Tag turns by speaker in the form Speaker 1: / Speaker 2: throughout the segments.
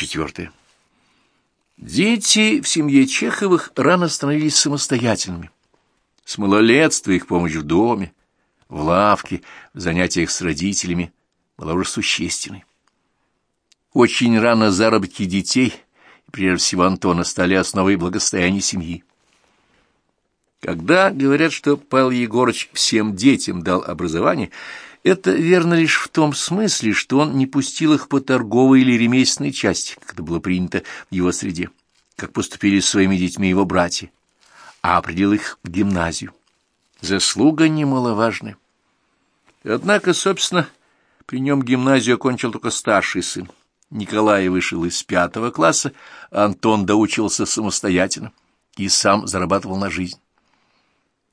Speaker 1: четвертое. Дети в семье Чеховых рано становились самостоятельными. С малолетства их помощь в доме, в лавке, в занятиях с родителями была уже существенной. Очень рано заработки детей, прежде всего Антона, стали основой благосостояния семьи. Когда говорят, что Павел Егорыч всем детям дал образование, это верно лишь в том смысле, что он не пустил их по торговой или ремесленной части, как это было принято в его среде, как поступили с своими детьми его братья, а определил их в гимназию. Заслуга немаловажная. Однако, собственно, при нем гимназию окончил только старший сын. Николай вышел из пятого класса, Антон доучился самостоятельно и сам зарабатывал на жизнь.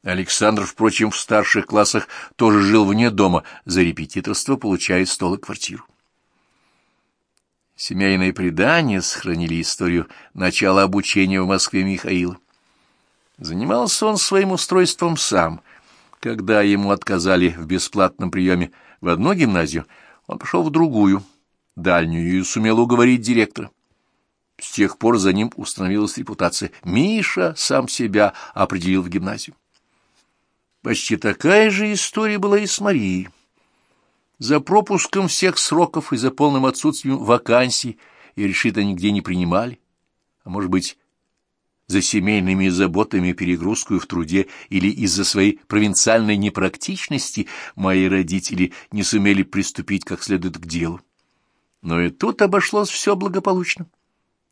Speaker 1: Александр, впрочем, в старших классах тоже жил вне дома, за репетиторство получая стол и квартиру. Семейные предания сохранили историю начала обучения в Москве Михаила. Занимался он своим устройством сам. Когда ему отказали в бесплатном приеме в одну гимназию, он пошел в другую — дальнюю и сумел уговорить директора. С тех пор за ним установилась репутация. Миша сам себя определил в гимназию. Почти такая же история была и с Марией. За пропуском всех сроков и за полным отсутствием вакансий и решит они нигде не принимали. А может быть, за семейными заботами, перегрузку в труде или из-за своей провинциальной непрактичности мои родители не сумели приступить как следует к делу. Но и тут обошлось все благополучно.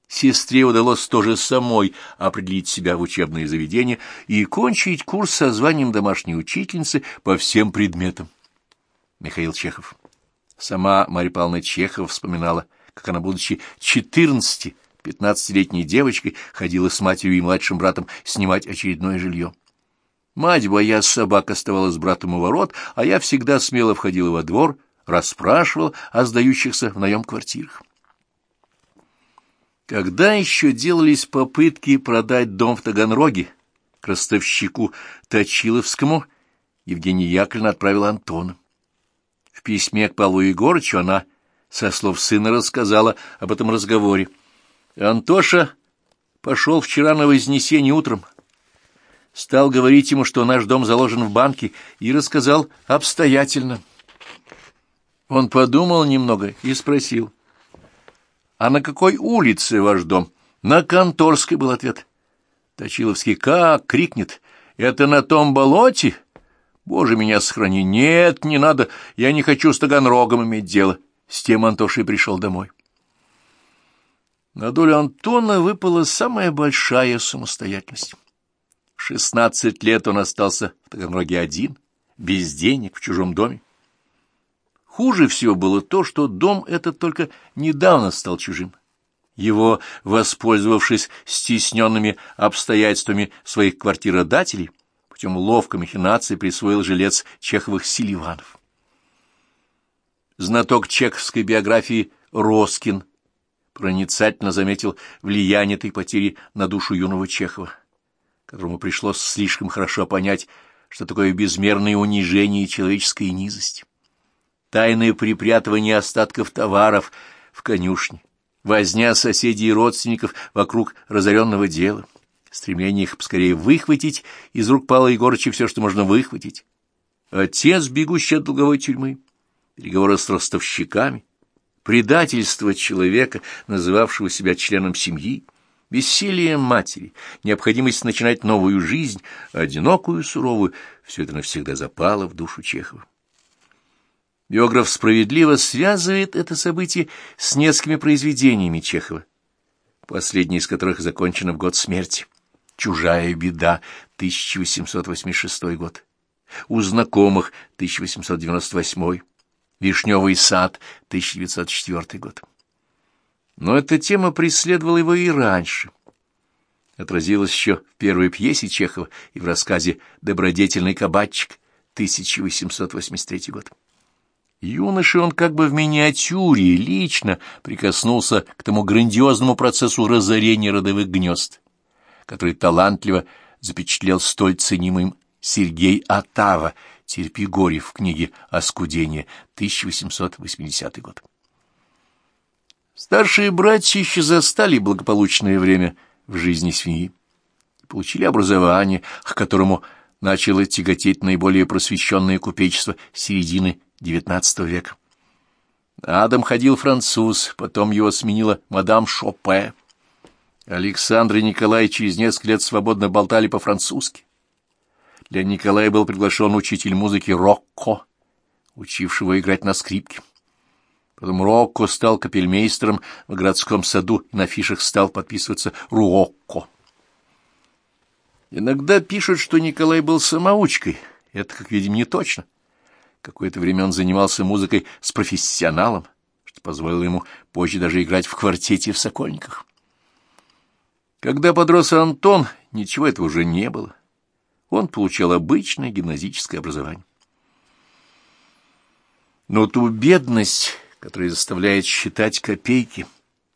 Speaker 1: Сестре удалось тоже самой определить себя в учебное заведение и кончить курс со званием домашней учительницы по всем предметам. Михаил Чехов. Сама Марья Павловна Чехова вспоминала, как она, будучи четырнадцати, пятнадцатилетней девочкой, ходила с матерью и младшим братом снимать очередное жилье. Мать, боясь собак, оставалась с братом у ворот, а я всегда смело входила во двор, расспрашивал о сдающихся в наем квартирах. Когда еще делались попытки продать дом в Таганроге к ростовщику Точиловскому, Евгения Яковлевна отправила Антона. В письме к Павлу Егорычу она со слов сына рассказала об этом разговоре. Антоша пошел вчера на Вознесение утром, стал говорить ему, что наш дом заложен в банке, и рассказал обстоятельно. Он подумал немного и спросил. — А на какой улице ваш дом? — На Конторской был ответ. Точиловский как крикнет. — Это на том болоте? Боже, меня сохрани. Нет, не надо. Я не хочу с Таганрогом иметь дело. С тем Антошей пришел домой. На долю Антона выпала самая большая самостоятельность. Шестнадцать лет он остался в Таганроге один, без денег, в чужом доме. Хуже всего было то, что дом этот только недавно стал чужим. Его, воспользовавшись стесненными обстоятельствами своих квартиродателей, путем ловкой махинации присвоил жилец Чеховых Селиванов. Знаток чеховской биографии Роскин проницательно заметил влияние этой потери на душу юного Чехова, которому пришлось слишком хорошо понять, что такое безмерное унижение и человеческая низость тайное припрятывание остатков товаров в конюшне, возня соседей и родственников вокруг разоренного дела, стремление их поскорее выхватить из рук Павла Егорыча все, что можно выхватить, отец, бегущий от долговой тюрьмы, переговоры с ростовщиками, предательство человека, называвшего себя членом семьи, бессилие матери, необходимость начинать новую жизнь, одинокую, суровую, все это навсегда запало в душу Чехова. Биограф справедливо связывает это событие с несколькими произведениями Чехова, последнее из которых закончено в год смерти. «Чужая беда», 1886 год. «У знакомых», 1898. «Вишневый сад», 1904 год. Но эта тема преследовала его и раньше. Отразилась еще в первой пьесе Чехова и в рассказе «Добродетельный кабачик», 1883 год. Юноше он как бы в миниатюре лично прикоснулся к тому грандиозному процессу разорения родовых гнезд, который талантливо запечатлел столь ценимым Сергей Атава, Терпигорьев в книге «Оскудение», 1880 год. Старшие братья еще застали благополучное время в жизни свиньи. Получили образование, к которому начало тяготеть наиболее просвещенное купечество середины XIX века. Адам ходил француз, потом его сменила мадам Шопе. Александр и Николай через несколько лет свободно болтали по-французски. Для Николая был приглашен учитель музыки Рокко, учившего играть на скрипке. Потом Рокко стал капельмейстером в городском саду, и на фишах стал подписываться Руокко. Иногда пишут, что Николай был самоучкой. Это, как видим, не точно. Какое-то время он занимался музыкой с профессионалом, что позволило ему позже даже играть в квартете в Сокольниках. Когда подрос Антон, ничего этого уже не было. Он получал обычное гимназическое образование. Но ту бедность, которая заставляет считать копейки,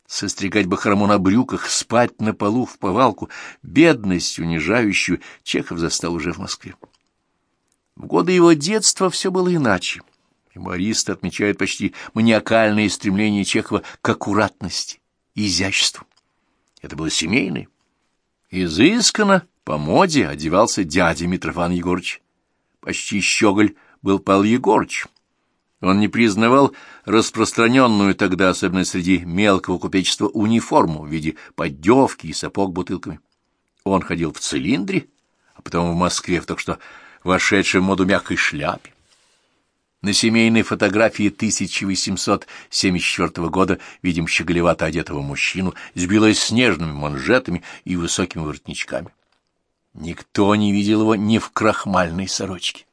Speaker 1: состригать бахрому на брюках, спать на полу в повалку, бедность, унижающую, Чехов застал уже в Москве. В годы его детства все было иначе. Юмористы отмечают почти маниакальное стремление Чехова к аккуратности и изяществу. Это было семейное. Изысканно, по моде, одевался дядя Митрофан Егорыч. Почти щеголь был Павел Егорыч. Он не признавал распространенную тогда, особенно среди мелкого купечества, униформу в виде поддевки и сапог бутылками. Он ходил в цилиндре, а потом в Москве в только что вошедшей в моду мягкой шляпе. На семейной фотографии 1874 года видим щеголевато одетого мужчину с белоснежными манжетами и высокими воротничками. Никто не видел его ни в крахмальной сорочке.